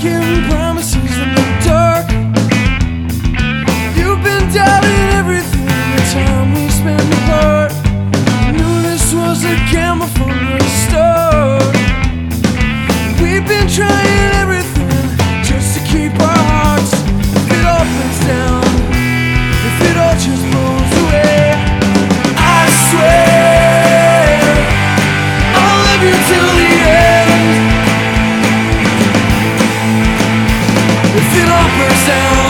can break. Brazil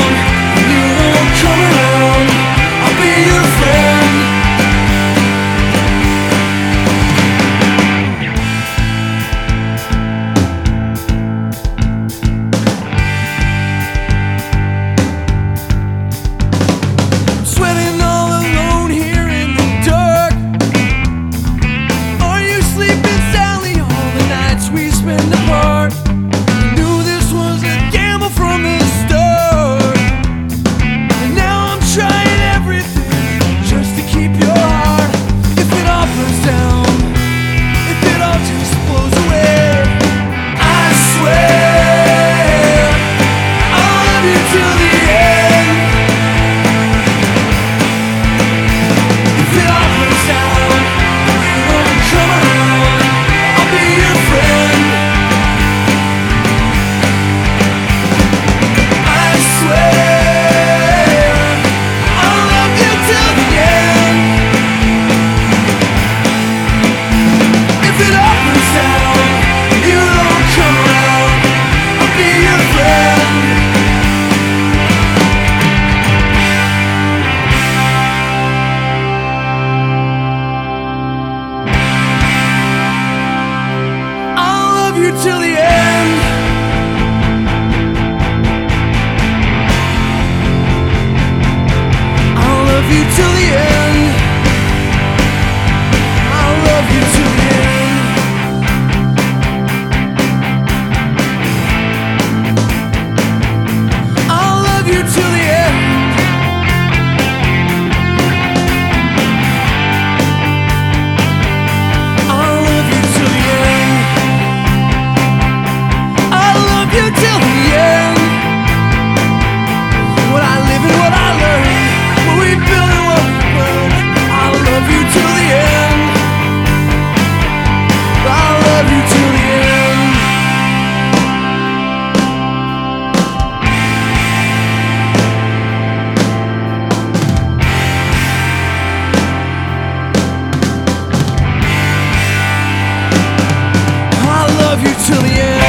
love you till the end.